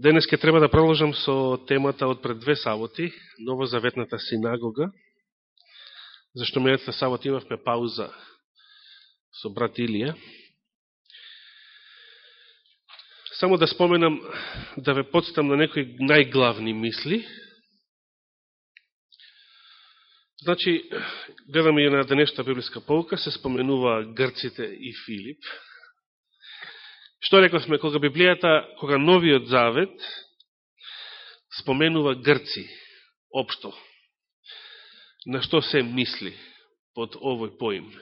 Денес ке треба да продолжам со темата од пред две саботи, новозаветната синагога, зашто минатата сабот имавме пауза со брат Илија. Само да споменам, да ве подстам на некои најглавни мисли. Значи, гледаме и на денешната библиска полка, се споменува грците и Филип. Што рековме, кога Библијата, кога Новиот Завет споменува грци, општо, на што се мисли под овој поим?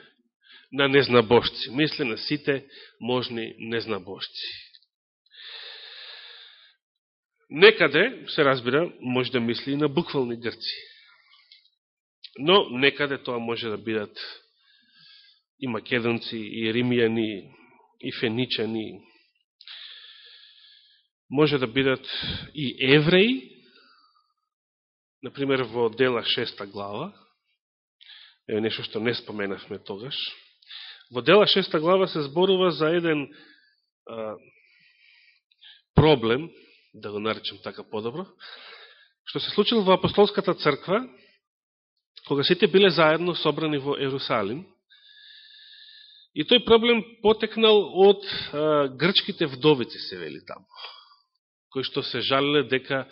На незнабожци. Мисли на сите можни незнабожци. Некаде, се разбира, може да мисли и на буквални грци. Но некаде тоа може да бидат и македонци, и римјани, и феничани, може да бидат и евреи, например во дела 6 глава, е нешто што не споменавме тогаш. Во дела 6 глава се зборува за еден а, проблем, да го наречем така подобро, што се случил во апостолската црква, кога сите биле заедно собрани во Ерусалим, и тој проблем потекнал од а, грчките вдовици, се вели таму кои што се жалеле дека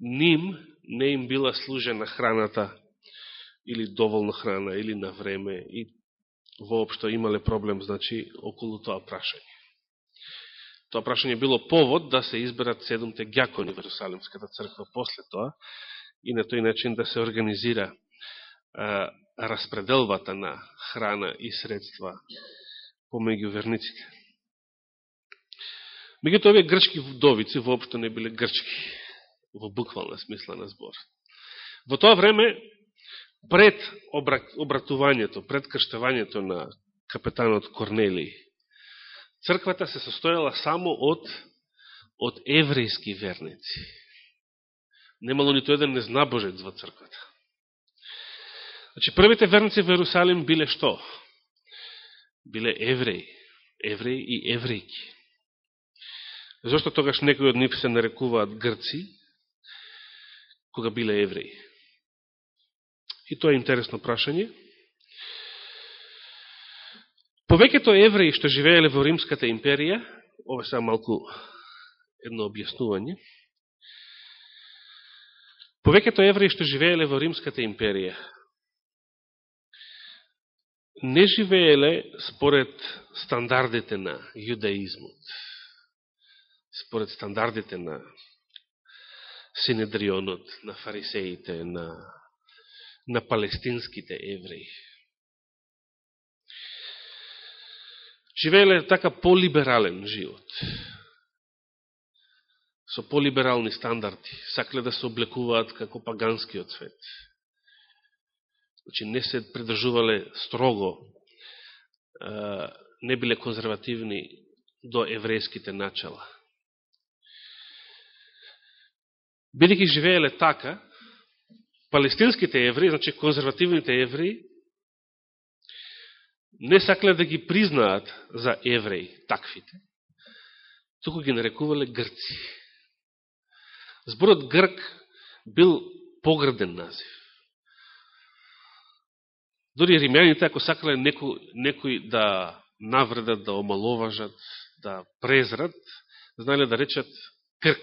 ним не им била служена храната или доволно храна, или на време, и воопшто имале проблем, значи, околу тоа прашање. Тоа прашање било повод да се изберат седумте гјакони в Иерусалимската црква после тоа и на тој начин да се организира а, распределвата на храна и средства помеѓу верниците. Мегуто овие грчки вдовици воопшто не биле грчки, во буквална смисла на збор. Во тоа време, пред обратувањето, пред крштевањето на капетанот Корнелиј, црквата се состојала само од, од еврејски верници. Немало нито еден незнабожец во црквата. Значи, првите верници во Иерусалим биле што? Биле евреи, евреи и еврејки. Зошто тогаш некои од нив се нарекуваат грци, кога биле евреи? И тоа е интересно прашање. Повеќето евреи што живееле во Римската империја, ова е малку едно објаснување, повеќето евреи што живееле во Римската империја, не живееле според стандардите на јудаизмот според стандардите на Синедрионот, на фарисеите, на, на палестинските евреи. Живееле така полиберален живот, со полиберални стандарди, сакле да се облекуваат како паганскиот свет. Значи, не се придржувале строго, не биле конзервативни до еврејските начала. Бидеќи живееле така, палестинските евреи, значи конзервативните евреи, не сакле да ги признаат за евреи таквите, туку ги нарекувале грци. Зборот грк бил пограден назив. Дори римјаните, ако сакале некој, некој да навредат, да омаловажат, да презрат, знаеле да речат крк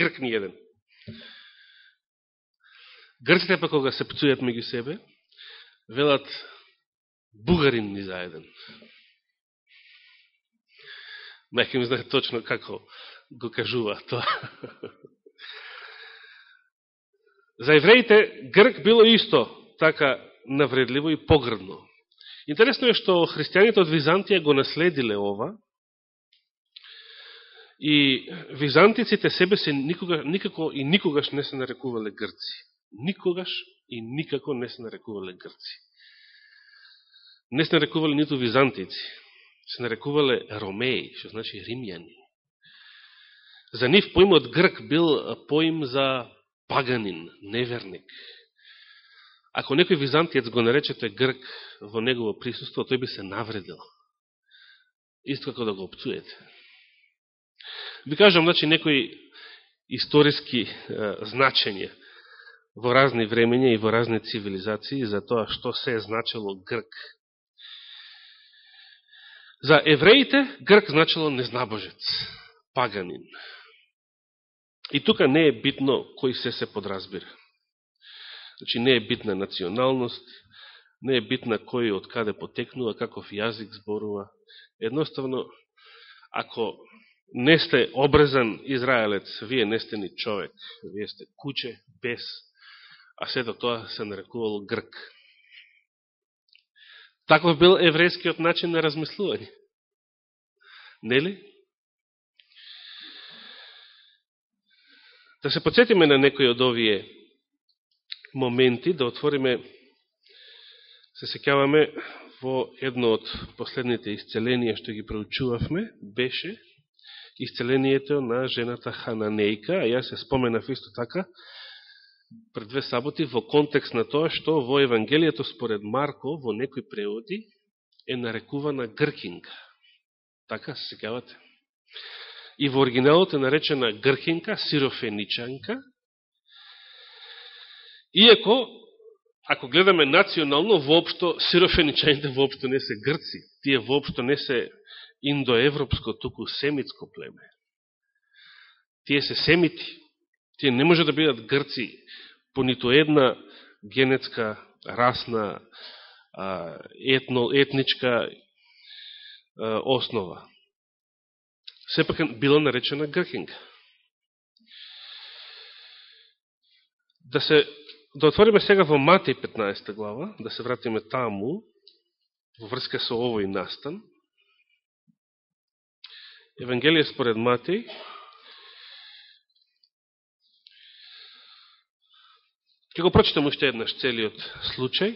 грк ни еден. Грците па кога се пцујат меѓу себе, велат бугарин ни заеден. Мајка ми знае точно како го кажува тоа. За евреите грк било исто така навредливо и погрдно. Интересно е што христијаните од Византија го наследиле ова, И византиците себе се никога, никако и никогаш не се нарекувале грци. Никогаш и никако не се нарекувале грци. Не се нарекувале ниту византици. Се нарекувале ромеи, што значи римјани. За нив поимот грк бил поим за паганин, неверник. Ако некој византиец го наречете грк во негово присуство, тој би се навредил. Исто како да го опцуете. Ви кажам, значи, некои историски е, значења во разни времења и во разни цивилизации за тоа што се е значило грк. За евреите грк значило незнабожец, паганин. И тука не е битно кој се се подразбира. Значи не е битна националност, не е битна кој од каде потекнува, каков јазик зборува. Едноставно, ако не сте обрезан израелец, вие не сте ни човек, вие сте куче, без, а сето тоа се нарекувало грк. Таков бил еврејскиот начин на размислување. Нели? Да се подсетиме на некои од овие моменти, да отвориме, се секјаваме во едно од последните исцеленија што ги проучувавме, беше исцелението на жената Хананејка, а јас се споменав исто така пред две саботи во контекст на тоа што во Евангелието според Марко во некои преводи е нарекувана Гркинка. Така се и во оригиналот е наречена Гркинка, сирофеничанка, иако, ако гледаме национално, воопшто, сирофеничаните воопшто не се грци, тие воопшто не се индоевропско, туку семитско племе. Тие се семити, тие не може да бидат грци по нито една генетска, расна, етно, етничка основа сепак била наречена Грхинга. Да се да отвориме сега во Матеј 15 глава, да се вратиме таму, во врска со овој настан. Евангелие според Матеј, Ке го прочитам уште еднаш целиот случај.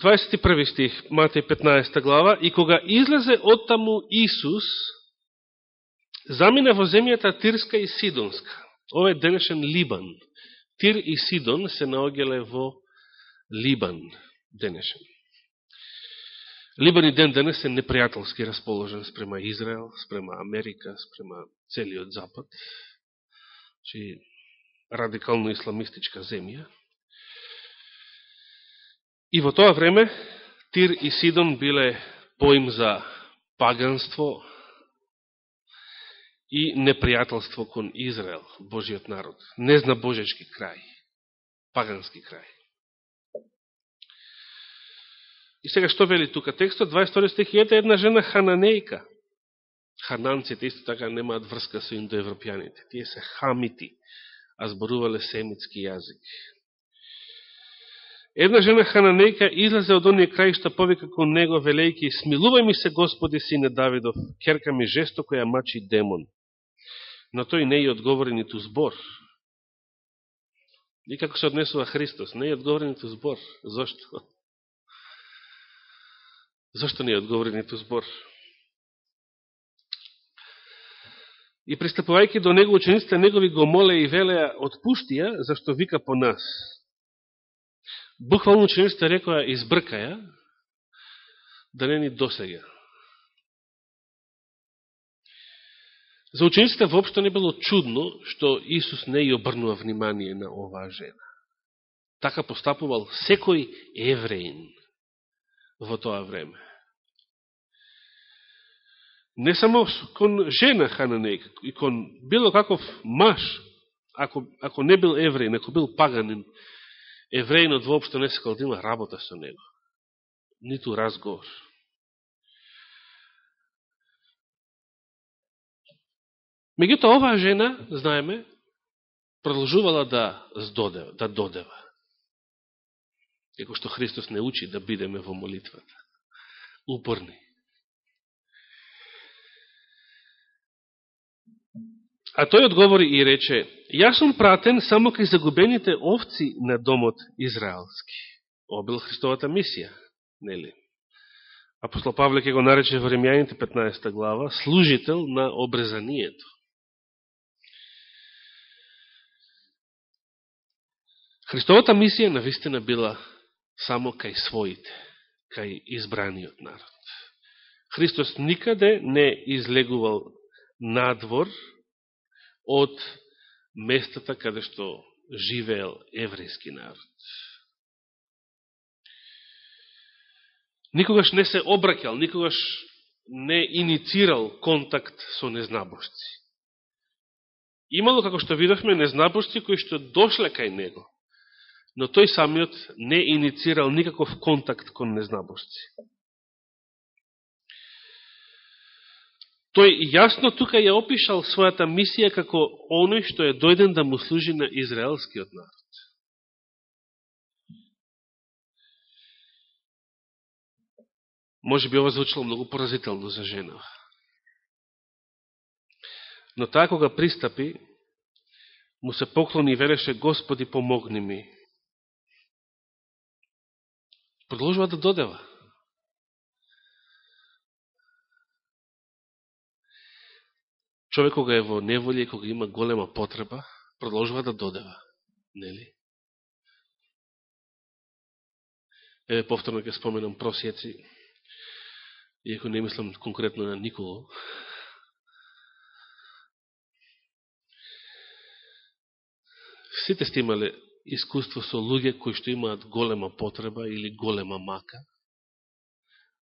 21 стих, Матеј 15 глава, и кога излезе од таму Исус, замина во земјата Тирска и Сидонска. Ова е денешен Либан. Тир и Сидон се наогеле во Либан денешен. Либан и ден денес е непријателски расположен спрема Израел, спрема Америка, спрема целиот Запад. Чи радикално исламистичка земја. И во тоа време Тир и Сидон биле поим за паганство и непријателство кон Израел, Божиот народ. Не зна божечки крај, пагански крај. И сега што вели тука текстот? 22 стих, ете една жена хананејка. Хананците исто така немаат врска со индоевропјаните. Тие се хамити, а зборувале семитски јазик. Една жена хананејка излезе од оние краишта повика кон него, велејки, смилувај ми се, Господи, сине Давидов, керка ми жестоко ја мачи демон. Но тој не ја одговори ниту збор. И како се однесува Христос, не ја одговори ниту збор. Зошто? Зошто не ја одговори ниту збор? И пристапувајќи до него, учениците негови го моле и велеа, отпуштија, зашто вика по нас. Буквално учениците рекоа избркаја да не ни досега. За учениците воопшто не било чудно што Исус не ја обрнува внимание на оваа жена. Така постапувал секој евреин во тоа време. Не само кон жена хананејка, и кон било каков маж, ако, ако не бил евреин, ако бил паганин, евреинот воопшто не сакал да има работа со него. Ниту разговор. Меѓутоа оваа жена, знаеме, продолжувала да здодева, да додева како што Христос не учи да бидеме во молитвата. Упорни. А тој одговори и рече, јас сум пратен само кај загубените овци на домот Израелски. Обил Христовата мисија, нели? Апостол Павле ке го нарече во Римјаните 15 глава служител на обрезанието. Христовата мисија навистина била само кај своите, кај избраниот народ. Христос никаде не излегувал надвор од местата каде што живеел еврејски народ. Никогаш не се обракал, никогаш не иницирал контакт со незнабошци. Имало, како што видовме, незнабошци кои што дошле кај него, но тој самиот не иницирал никаков контакт кон незнабошци. Тој јасно тука ја опишал својата мисија како оној што е дојден да му служи на израелскиот народ. Може би ова звучало многу поразително за жена. Но таа кога пристапи, му се поклони и велеше Господи помогни ми. Продолжува да додева. Човек кога е во неволја и кога има голема потреба, продолжува да додева. Нели? Еве повторно ќе споменам просјеци, иако не мислам конкретно на никого. Сите сте имале искуство со луѓе кои што имаат голема потреба или голема мака.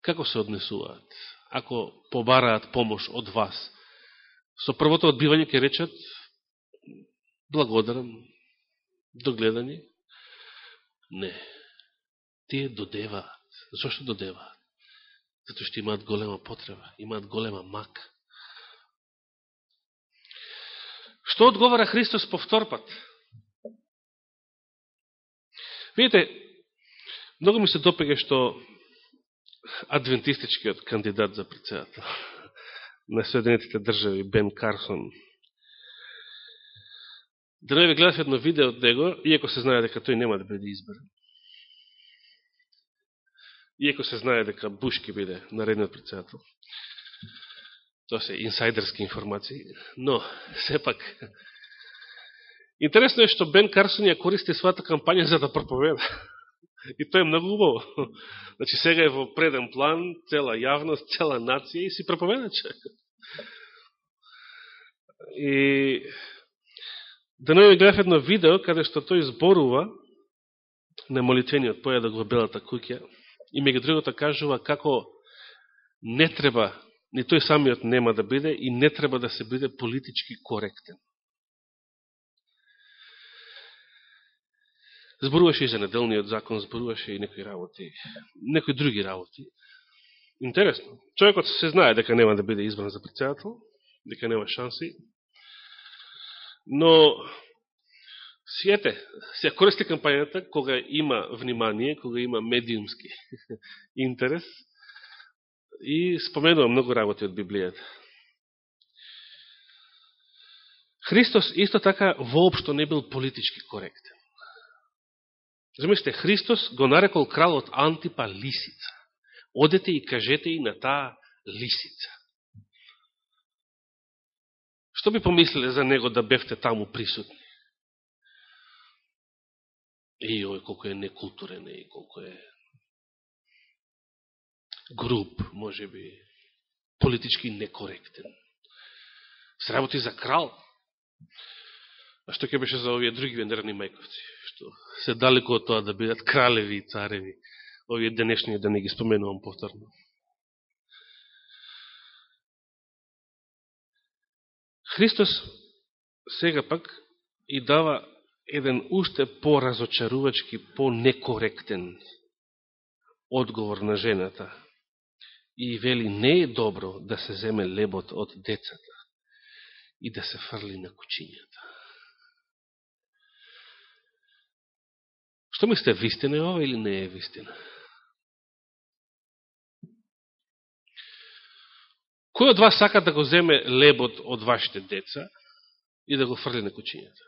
Како се однесуваат? Ако побараат помош од вас, со првото одбивање ќе речат благодарам, догледање. Не. Тие додеваат. Зошто додеваат? Зато што имаат голема потреба, имаат голема мака. Што одговара Христос повторпат? Видите, многу ми се допега што адвентистичкиот кандидат за председател на Соединетите држави, Бен Карсон, да Деневи гледав едно видео од него, иако се знае дека тој нема да биде изберен иако се знае дека Буш ке биде наредниот председател. Тоа се инсайдерски информации, но сепак интересно е што Бен Карсон ја користи својата кампања за да проповеда. И тоа е многу убаво. Значи сега е во преден план, цела јавност, цела нација и си проповеда. И да не гледав едно видео каде што тој зборува на молитвениот појадок во Белата куќа и меѓу другото кажува како не треба, ни тој самиот нема да биде и не треба да се биде политички коректен. Зборуваше и за неделниот закон, зборуваше и некои работи, некои други работи. Интересно. Човекот се знае дека нема да биде избран за председател, дека нема шанси, но Сијете, се користи кампањата кога има внимание, кога има медиумски интерес и споменува многу работи од Библијата. Христос исто така воопшто не бил политички коректен. Замислите, Христос го нарекол кралот Антипа лисица. Одете и кажете и на таа лисица. Што би помислиле за него да бевте таму присутни? И ој колко е некултурен и колко е груб, може би, политички некоректен. Сработи за крал. А што ќе беше за овие други венерни мајковци, што се далеко од тоа да бидат кралеви и цареви, овие денешни да не ги споменувам повторно. Христос сега пак и дава еден уште по-разочарувачки, по-некоректен одговор на жената. И вели, не е добро да се земе лебот од децата и да се фрли на кучињата. Што мислите, вистина е ова или не е вистина? Кој од вас сака да го земе лебот од вашите деца и да го фрли на кучињата?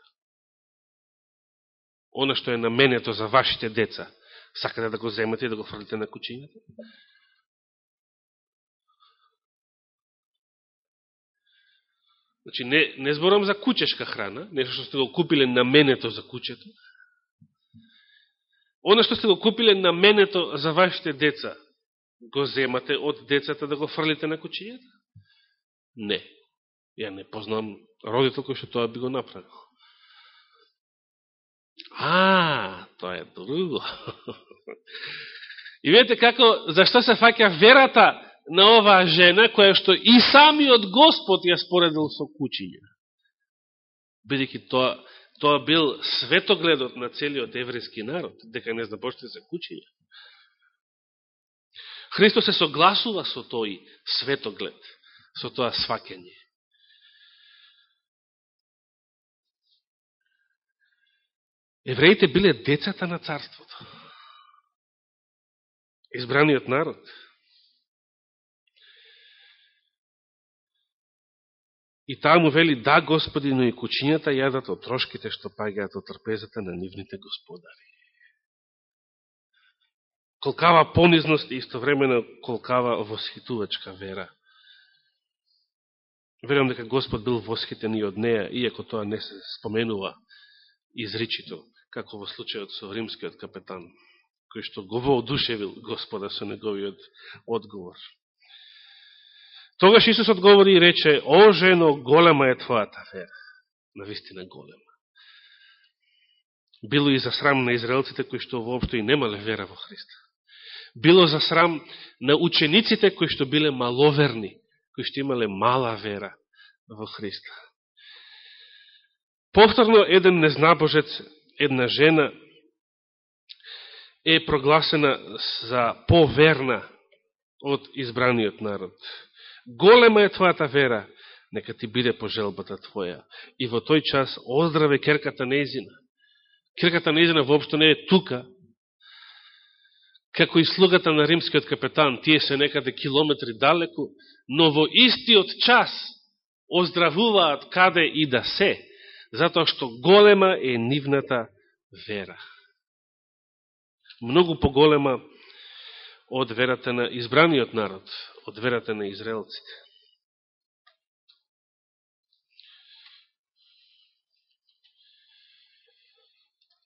Оно што е наменето за вашите деца, сакате да го земете и да го фрлите на кучињата? Значи, не, не зборам за кучешка храна, нешто што сте го купиле наменето за кучето. Оно што сте го купиле на менето за вашите деца, го земате од децата да го фрлите на кучијата? Не. Ја не познам родител кој што тоа би го направил. А, тоа е друго. И видите како, зашто се фаќа верата на оваа жена, која што и самиот Господ ја споредил со кучиња. Бидеќи тоа, тоа бил светогледот на целиот еврејски народ, дека не започне за кучиња. Христос се согласува со тој светоглед, со тоа свакење. Евреите биле децата на царството. Избраниот народ. И таа му вели, да, Господи, но и кучињата јадат од трошките што паѓаат од трпезата на нивните господари. Колкава понизност и истовремено колкава восхитувачка вера. Верувам дека Господ бил восхитен и од неја, иако тоа не се споменува изричито, како во случајот со римскиот капетан, кој што го воодушевил Господа со неговиот одговор. Тогаш Исус одговори и рече, о жено, голема е твојата вера. Навистина голема. Било и за срам на израелците кои што воопшто и немале вера во Христа. Било за срам на учениците кои што биле маловерни, кои што имале мала вера во Христа. Повторно, еден незнабожец, една жена, е прогласена за поверна од избраниот народ. Голема е твојата вера, нека ти биде пожелбата твоја. И во тој час оздраве керката неизина. Керката неизина воопшто не е тука, како и слугата на римскиот капетан, тие се некаде километри далеку, но во истиот час оздравуваат каде и да се, затоа што голема е нивната вера. Многу поголема од верата на избраниот народ, од верата на израелците.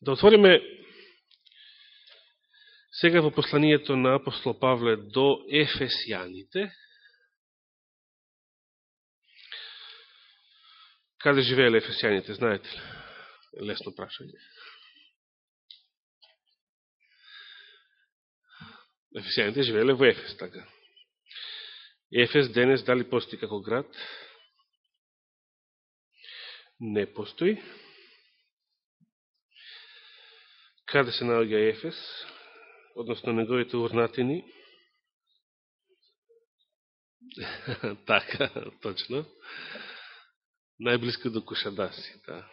Да отвориме сега во посланието на апостол Павле до Ефесијаните. Каде живееле Ефесијаните, знаете ли? Лесно прашање. Ефесијаните живееле во Ефес, така. Ефес денес дали постои како град? Не постои. Каде се наоѓа Ефес? Односно неговите урнатини? така, точно. Најблиско до Кушадаси, да.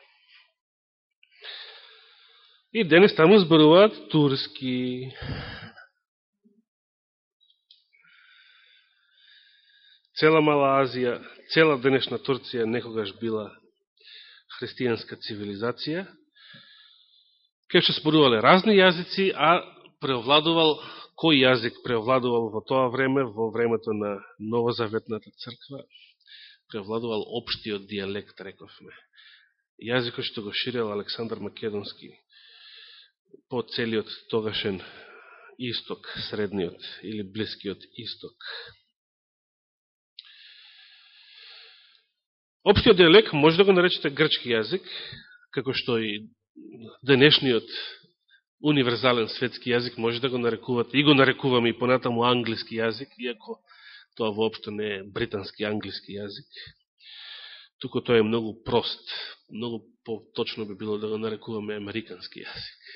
И денес таму зборуваат турски, Цела Мала Азија, цела денешна Турција некогаш била христијанска цивилизација, кај што спорувале разни јазици, а преовладувал, кој јазик преовладувал во тоа време, во времето на Новозаветната црква, преовладувал општиот диалект, рековме. Јазикот што го ширел Александар Македонски по целиот тогашен исток, средниот или блискиот исток. Општиот диалект може да го наречете грчки јазик, како што и денешниот универзален светски јазик може да го нарекувате, и го нарекуваме и понатаму англиски јазик, иако тоа воопшто не е британски англиски јазик. Туко тоа е многу прост, многу поточно би било да го нарекуваме американски јазик.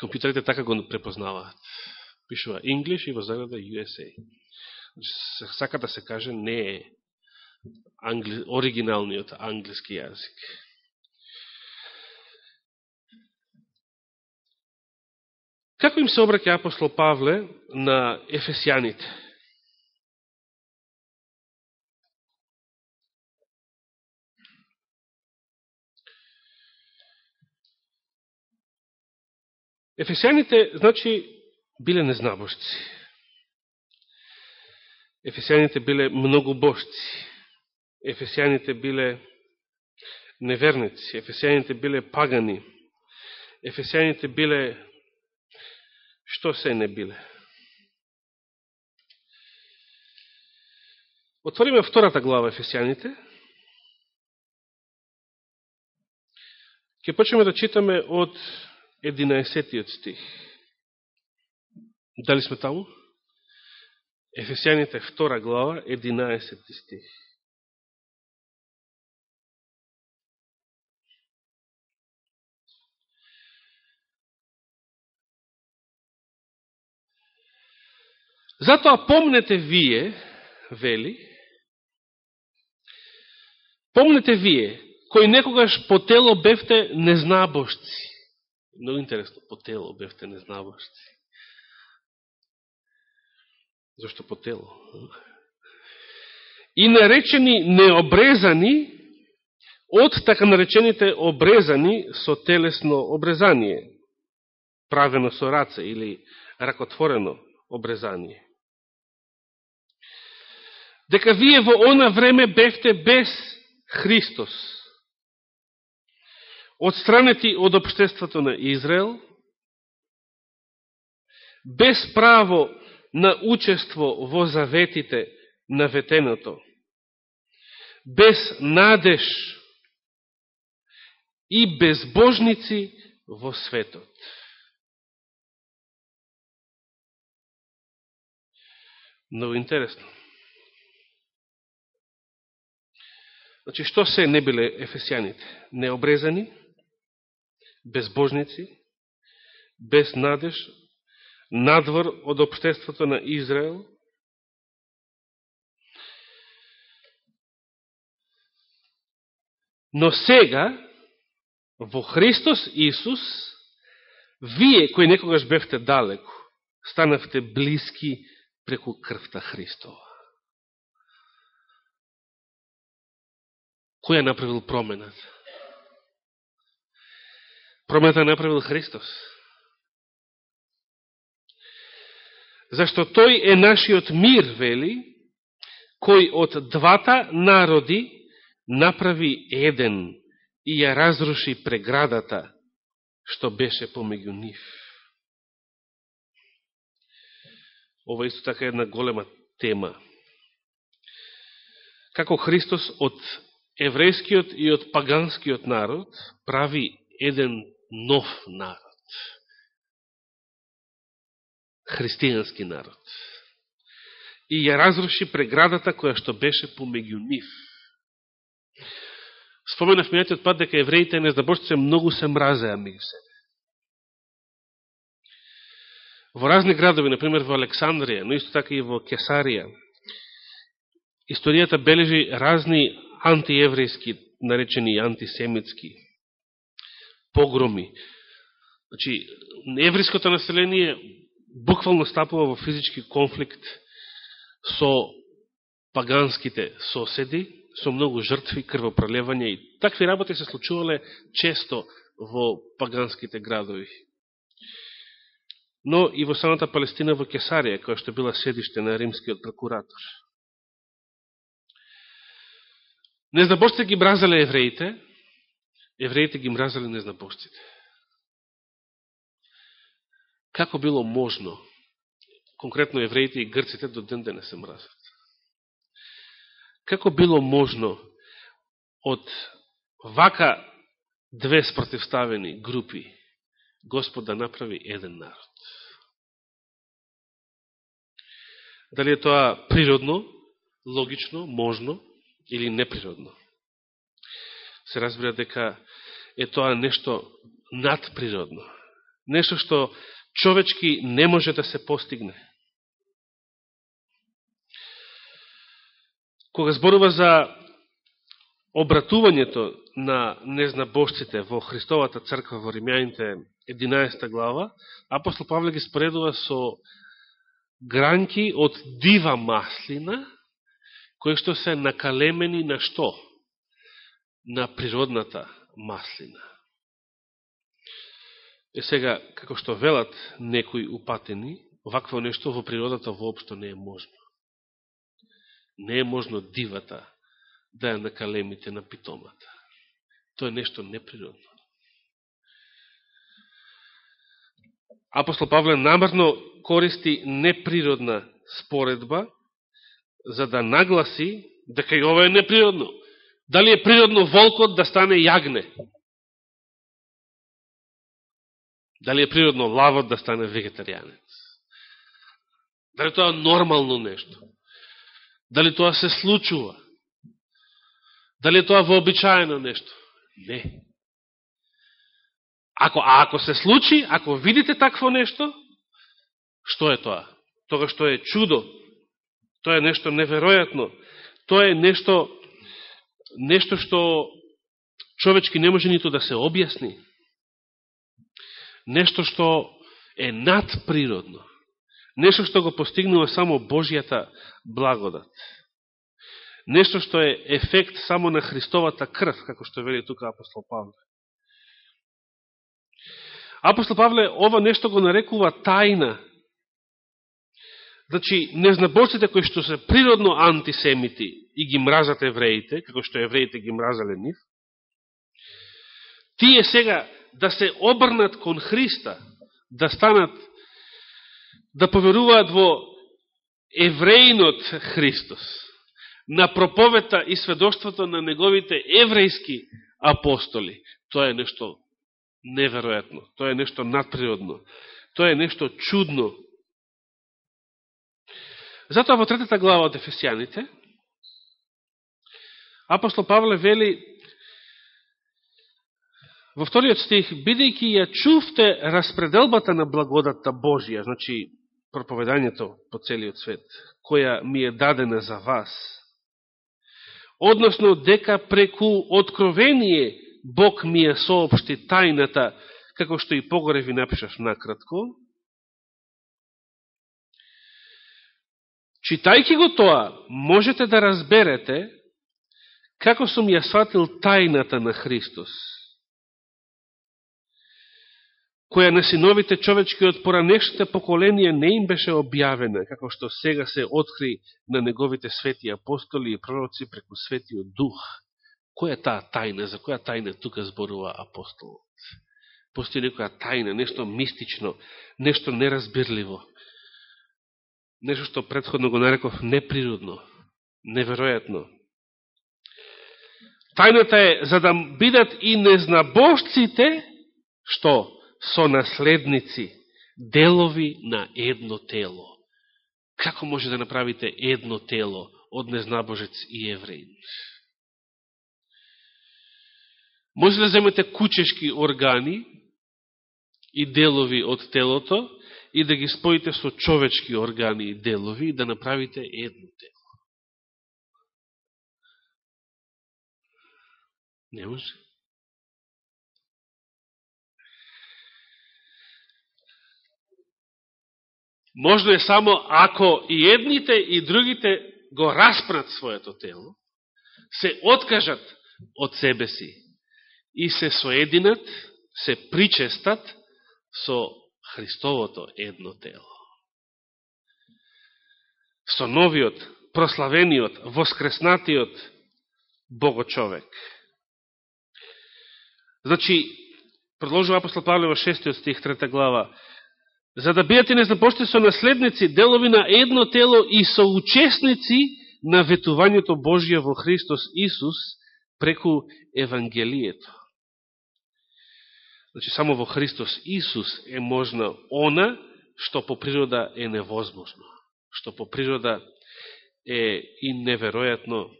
Компјутерите така го препознаваат. Пишува English и во заграда USA. Значи, Сака да се каже не е англи, оригиналниот англиски јазик. Како им се обраќа апостол Павле на ефесијаните? Ефесијаните, значи, биле незнабошци. Ефесијаните биле многобожци. Ефесијаните биле неверници, ефесијаните биле пагани, ефесијаните биле што се не биле. Отвориме втората глава Ефесијаните. Ке почнеме да читаме од 11 стих. Дали сме таму? Ефесијаните втора глава, 11 стих. Затоа помнете вие, вели, помнете вие, кои некогаш по тело бевте незнабошци. Много интересно, по тело бевте незнабошци. Зошто по тело? И наречени необрезани од така наречените обрезани со телесно обрезание, правено со раце или ракотворено обрезание дека вие во она време бевте без Христос, одстранети од обштеството на Израел, без право на учество во заветите на ветеното, без надеж и безбожници во светот. Много интересно. Значи, што се не биле ефесијаните? Необрезани, безбожници, без надеж, надвор од обштеството на Израел, Но сега, во Христос Исус, вие кои некогаш бевте далеко, станавте близки преку крвта Христова. Кој ја направил промената? Промената направил Христос. Зашто тој е нашиот мир, вели, кој од двата народи направи еден и ја разруши преградата што беше помеѓу нив. Ова исто така е една голема тема. Како Христос од еврејскиот и од паганскиот народ прави еден нов народ. Христијански народ. И ја разруши преградата која што беше помеѓу нив. Споменав мијатиот пат дека евреите незнабожците многу се мразеа меѓу себе. Во разни градови, например во Александрија, но исто така и во Кесарија, историјата бележи разни антиеврејски, наречени антисемитски погроми. Значи, еврејското население буквално стапува во физички конфликт со паганските соседи, со многу жртви, крвопролевање и такви работи се случувале често во паганските градови. Но и во самата Палестина во Кесарија, која што била седиште на римскиот прокуратор. Незнабожците ги мразале евреите, евреите ги мразале незнабожците. Како било можно, конкретно евреите и грците до ден да дене се мразат? Како било можно од вака две спротивставени групи Господ да направи еден народ? Дали е тоа природно, логично, можно, или неприродно. Се разбира дека е тоа нешто надприродно. Нешто што човечки не може да се постигне. Кога зборува за обратувањето на незнабожците во Христовата црква во Римјаните 11 глава, апостол Павле ги споредува со гранки од дива маслина, кои што се накалемени на што? На природната маслина. Е сега, како што велат некои упатени, вакво нешто во природата воопшто не е можно. Не е можно дивата да ја накалемите на питомата. Тоа е нешто неприродно. Апостол Павле намерно користи неприродна споредба, за да нагласи дека и ова е неприродно. Дали е природно волкот да стане јагне? Дали е природно лавот да стане вегетаријанец? Дали тоа е нормално нешто? Дали тоа се случува? Дали е тоа вообичаено нешто? Не. Ако, а ако се случи, ако видите такво нешто, што е тоа? Тога што е чудо, тоа е нешто неверојатно, тоа е нешто, нешто што човечки не може нито да се објасни, нешто што е надприродно, нешто што го постигнува само Божијата благодат, нешто што е ефект само на Христовата крв, како што вели тука апостол Павле. Апостол Павле ова нешто го нарекува тајна. Значи, незнаборците кои што се природно антисемити и ги мразат евреите, како што евреите ги мразале нив, тие сега да се обрнат кон Христа, да станат, да поверуваат во евреинот Христос, на проповета и сведоштвото на неговите еврејски апостоли, тоа е нешто неверојатно, тоа е нешто надприродно, тоа е нешто чудно. Затоа во третата глава од Ефесијаните, апостол Павле вели во вториот стих, бидејќи ја чувте распределбата на благодатта Божија, значи проповедањето по целиот свет, која ми е дадена за вас, односно дека преку откровение Бог ми ја соопшти тајната, како што и погоре ви напишав накратко, читајќи го тоа, можете да разберете како сум ја сватил тајната на Христос, која на синовите човечки од поранешните поколенија не им беше објавена, како што сега се откри на неговите свети апостоли и пророци преку светиот дух. Која е таа тајна? За која тајна тука зборува апостолот? Постои некоја тајна, нешто мистично, нешто неразбирливо. Нешто што предходно го нареков неприродно, неверојатно. Тајната е за да бидат и незнабожците, што? со наследници, делови на едно тело. Како може да направите едно тело од незнабожец и евреин? Може да земете кучешки органи и делови од телото и да ги споите со човечки органи и делови и да направите едно тело. Не може. Можно е само ако и едните и другите го распрат своето тело, се откажат од себе си и се соединат, се причестат со Христовото едно тело. Со новиот, прославениот, воскреснатиот Богочовек. Значи, продолжува апостол Павле во 6 стих, 3 глава, за да бидете незапошти со наследници, делови на едно тело и со учесници на ветувањето Божие во Христос Исус преку Евангелието. Значи, само во Христос Исус е можна она што по природа е невозможно, што по природа е и неверојатно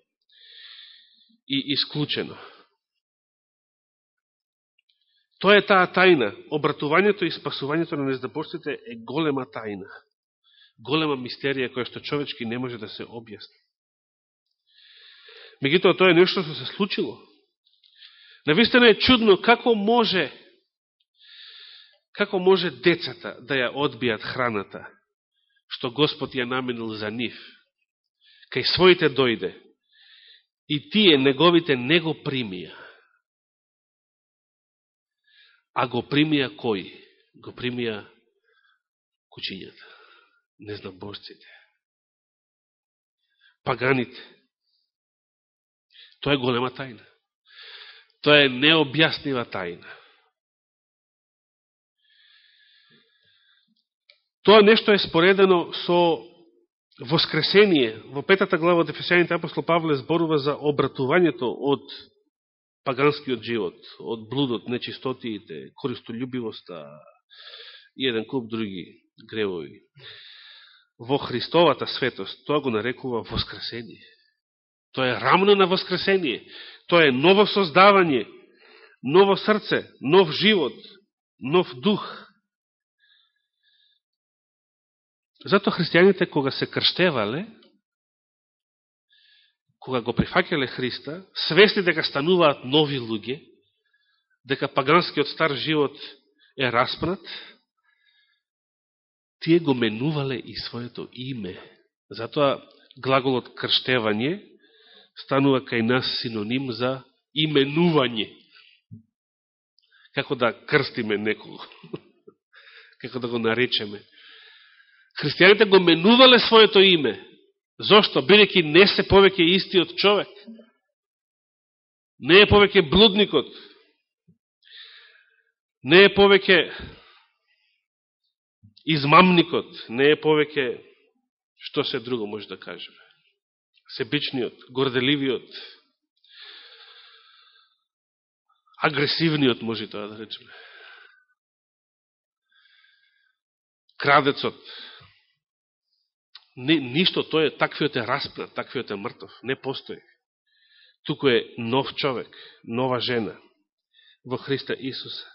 и исклучено. Тоа е таа тајна. Обратувањето и спасувањето на незнапорците е голема тајна. Голема мистерија која што човечки не може да се објасни. Мегутоа, тоа е нешто што се случило. Навистина е чудно како може како може децата да ја одбијат храната што Господ ја наменил за нив. Кај своите дојде и тие неговите не го примија. А го примија кој? Го примија кучињата, незнабожците, паганите. Тоа е голема тајна. Тоа е необјаснива тајна. Тоа нешто е споредено со воскресение. Во петата глава од Ефесијаните апостол Павле зборува за обратувањето од паганскиот живот, од блудот, нечистотиите, користолюбивоста, и еден куп други гревови. Во Христовата светост, тоа го нарекува воскресение. Тоа е рамно на воскресение. Тоа е ново создавање, ново срце, нов живот, нов дух. Зато христијаните кога се крштевале, кога го прифакеле Христа, свесни дека стануваат нови луѓе, дека паганскиот стар живот е распнат, тие го менувале и своето име. Затоа глаголот крштевање станува кај нас синоним за именување. Како да крстиме некого. Како да го наречеме. Христијаните го менувале своето име. Зошто? Бидеќи не се повеќе истиот човек. Не е повеќе блудникот. Не е повеќе измамникот. Не е повеќе што се друго може да кажеме. Себичниот, горделивиот, агресивниот, може тоа да речеме. Крадецот, Не, ништо, тој е, таквиот е распнат, таквиот е мртов. Не постои. Туку е нов човек, нова жена во Христа Исуса.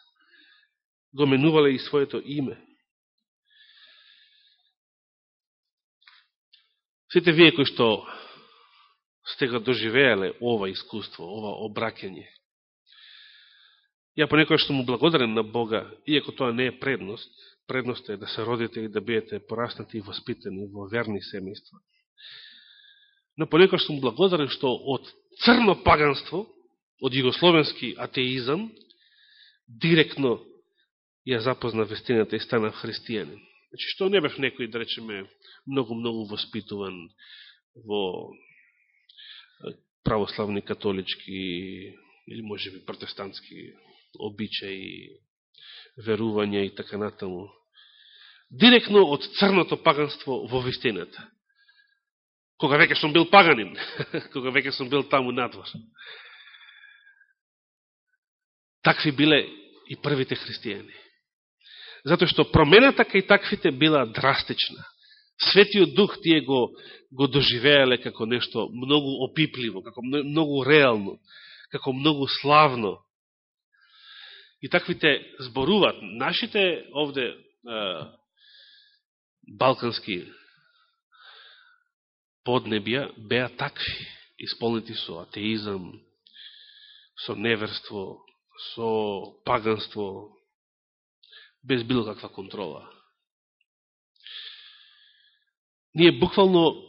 Го менувале и своето име. Сите вие кои што сте го доживеале ова искуство, ова обракење, Ја понекој што му благодарен на Бога, иако тоа не е предност, предноста е да се родите и да биете пораснати и воспитани во верни семејства. Но понекој што благодарен што од црно паганство, од југословенски атеизам, директно ја запозна вестината и стана христијанин. Значи, што не бев некој, да речеме, многу-многу воспитуван во православни, католички или може би протестантски обичаи, верувања и така натаму. Директно од црното паганство во вистината. Кога веќе сум бил паганин, кога веќе сум бил таму надвор. Такви биле и првите христијани. Затоа што промената кај таквите била драстична. Светиот Дух тие го, го доживеале како нешто многу опипливо, како многу реално, како многу славно. И таквите зборуваат. Нашите овде е, балкански поднебија беа такви, исполнети со атеизам, со неверство, со паганство, без било каква контрола. Ние буквално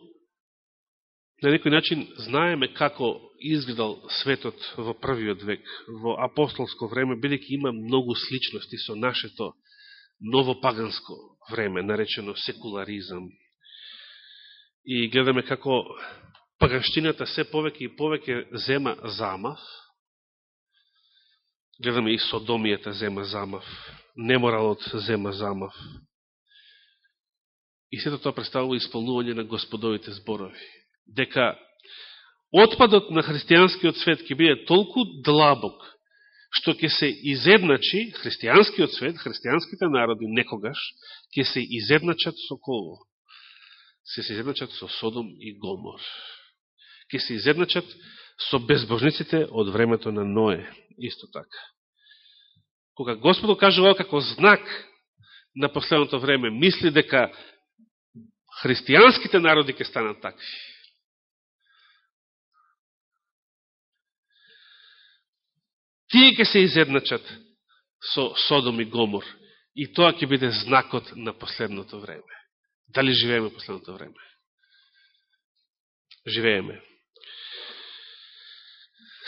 на некој начин знаеме како изгледал светот во првиот век, во апостолско време, бидеќи има многу сличности со нашето новопаганско време, наречено секуларизам. И гледаме како паганштината се повеќе и повеќе зема замав, гледаме и содомијата зема замав, неморалот зема замав. И сето тоа представува исполнување на господовите зборови. Дека отпадот на христијанскиот свет ќе биде толку длабок, што ќе се изедначи христијанскиот свет, христијанските народи некогаш, ќе се изедначат со кого? Се се изедначат со Содом и Гомор. Ќе се изедначат со безбожниците од времето на Ное, исто така. Кога Господо кажува како знак на последното време, мисли дека христијанските народи ќе станат такви. Тие ќе се изедначат со Содом и Гомор. И тоа ќе биде знакот на последното време. Дали живееме последното време? Живееме.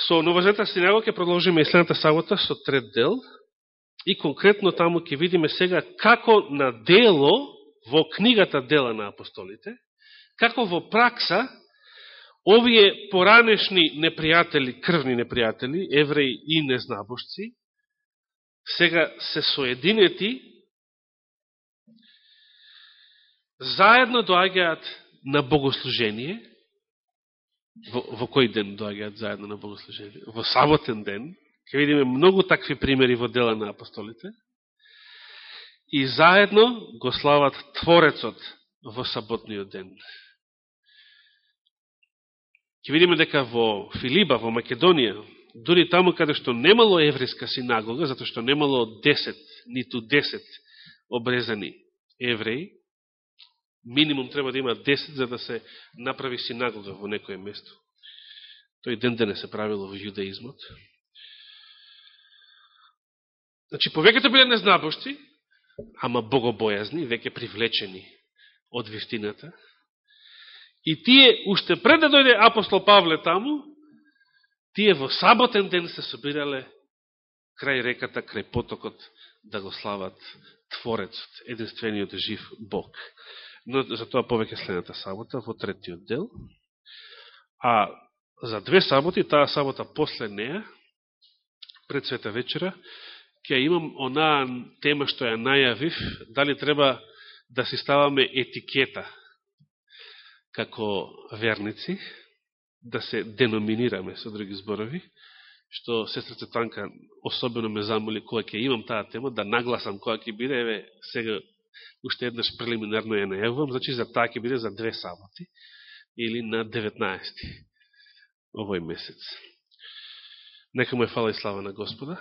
Со новозета синего ќе продолжиме и следната сабота со трет дел и конкретно таму ќе видиме сега како на дело во книгата Дела на апостолите, како во пракса овие поранешни непријатели, крвни непријатели, евреи и незнабошци, сега се соединети, заедно доаѓаат на богослужение, во, во кој ден доаѓаат заедно на богослужение? Во саботен ден, ќе видиме многу такви примери во дела на апостолите, и заедно го слават Творецот во саботниот ден ќе видиме дека во Филиба, во Македонија, дури таму каде што немало еврејска синагога, затоа што немало 10, ниту 10 обрезани евреи, минимум треба да има 10 за да се направи синагога во некое место. Тој ден дене се правило во јудаизмот. Значи, повеќето биле незнабошти, ама богобојазни, веќе привлечени од вистината. И тие, уште пред да дојде апостол Павле таму, тие во саботен ден се собирале крај реката, крај потокот, да го слават Творецот, единствениот жив Бог. Но за тоа повеќе следната сабота, во третиот дел. А за две саботи, таа сабота после неја, пред света вечера, ќе имам онаа тема што ја најавив, дали треба да си ставаме етикета како верници, да се деноминираме со други зборови, што сестрата Танка особено ме замоли која ќе имам таа тема, да нагласам која ќе биде, еве сега уште еднаш прелиминарно ја најавувам, значи за таа ќе биде за две саботи или на 19 овој месец. Нека му е фала и слава на Господа.